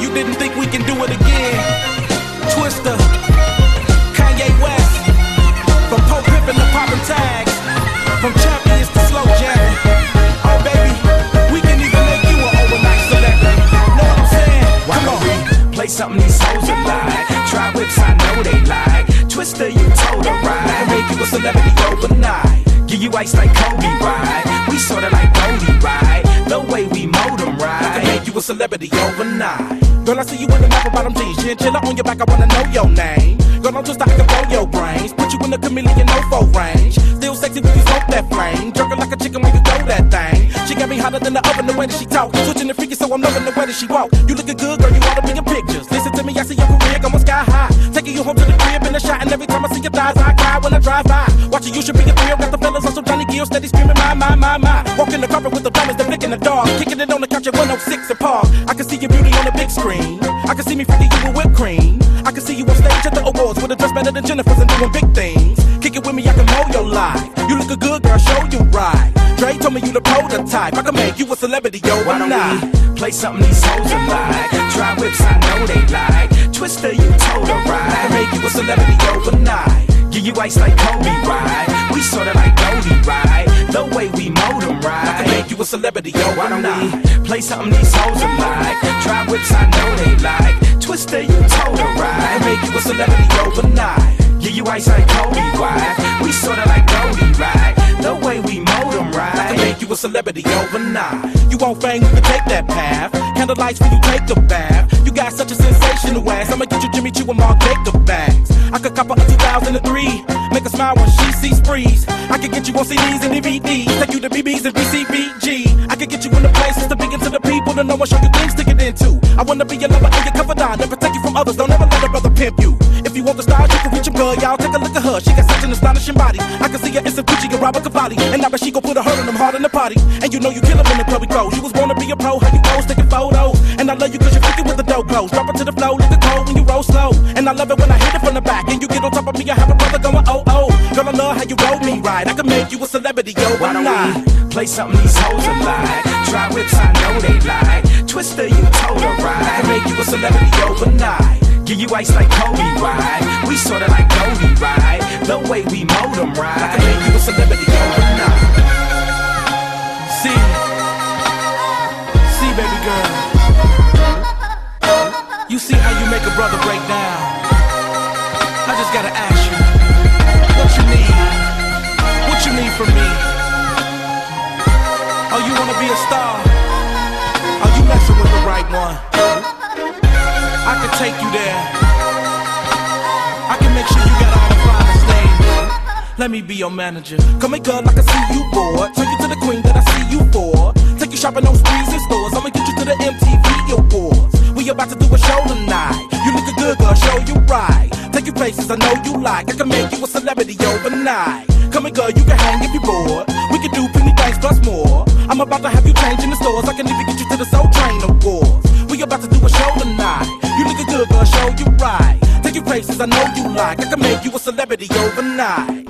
you didn't think we can do it again. Twista, Kanye West, from Pope Pippin to poppin' tags, from champions to slow jamming. Oh baby, we can even make you an overnight celebrity. Know what I'm saying? Why Come on. we play something these hoes are like? Try whips, I know they like. Twista, you told her right. Make you a celebrity overnight. Give you ice like Kobe, right? We sorta like Bodie, right? The way we mold 'em, I right? can make you a celebrity overnight. Girl, I see you in the apple bottom jeans, chinchilla on your back. I wanna know your name. Girl, I'm just I can blow your brains, put you in the chameleon no range. Still sexy when you smoke that flame, jerking like a chicken when you throw that thing. She got me hotter than the oven the way that she talk, switching the freaky so I'm loving the way that she walk. You looking good, girl, you oughta be in pictures. Listen to me, I see your career going sky high, taking you home to the shot, and every time I see your thighs, I cry when I drive by. Watching you should be a thrill, got the fellas on some Johnny Gill, steady screaming my my my my. Walking the carpet with the diamonds, they flicking the dog, kicking it on the couch at 106 and Park. I can see your beauty on the big screen. I can see me freaking you with whipped cream. I can see you on stage at the awards with a dress better than Jennifer's and doing big things. Kick it with me, I can mold your life. You look a good Dre told me you the prototype. I can make you a celebrity, yo, Why not? play something these hoes are like? Try whips, I know they like. Twista, you told her I right. can make you a celebrity overnight. Give you ice like Kobe, right? We sorta like Bodie, right? The way we mold 'em, I can right? make you a celebrity yo. Why we play something these hoes are like? Try whips, I know they like. Twista, you told her I right. can make you a celebrity overnight. Give you ice like Kobe, right? We sorta like Bodie, right? A celebrity overnight. You won't fame, you can take that path. Candlelights when you take a bath. You got such a sensational ass. I'ma get you Jimmy Choo and Mark Jacob bags. I could cop a 2003. Make her smile when she sees freeze. I could get you on CDs and DVDs. Take you to BBs and BCBG. I could get you in the places to begin to the people to know and show you things to get into. I wanna be your lover and your confidant. Never take you from others. Don't ever let a brother pimp you. If you want the style, you girl. Y'all take a look at her. She got such an astonishing body. I can see her in some Gucci and Roberto Cavalli. And now that she gon' put a hurt on them hard in the party. And you know you kill 'em in the club we go. You was born to be a pro, how you pose, taking photos. And I love you cause you're freaking with the dope clothes. Drop it to the flow, look the cold when you roll slow. And I love it when I hit it from the back. And you get on top of me, I have a brother going, oh, oh. Girl, I love how you roll me right. I can make you a celebrity, yo, Why don't not? play something these hoes are like? Try whips, I know they like. Twista, you told her I right. can make you a celebrity overnight. Give you ice like Kobe, right? We sorta like Bodie, right? The way we mold 'em, I can right? make you a celebrity overnight. See, see, baby girl. You see how you make a brother break down. I just gotta ask you, what you need? What you need from me? Oh, you wanna be a star? Are you messing with the right one. I can take you there. I can make sure you got all the finest things. Let me be your manager. Come here, girl, I can see you bored. Turn you to the queen that I see you for. Take you shopping on streets and stores. I'ma get you to the MTV awards. We about to do a show tonight. You looking good, girl, show you right. Take you places I know you like. I can make you a celebrity overnight. Come here, girl, you can hang if you bored. We can do plenty things plus more. I'm about to have you change in the stores. I can even get you to the Soul Train awards. We about to do a show tonight. Good, show you right. Take you places I know you like. I can make you a celebrity overnight.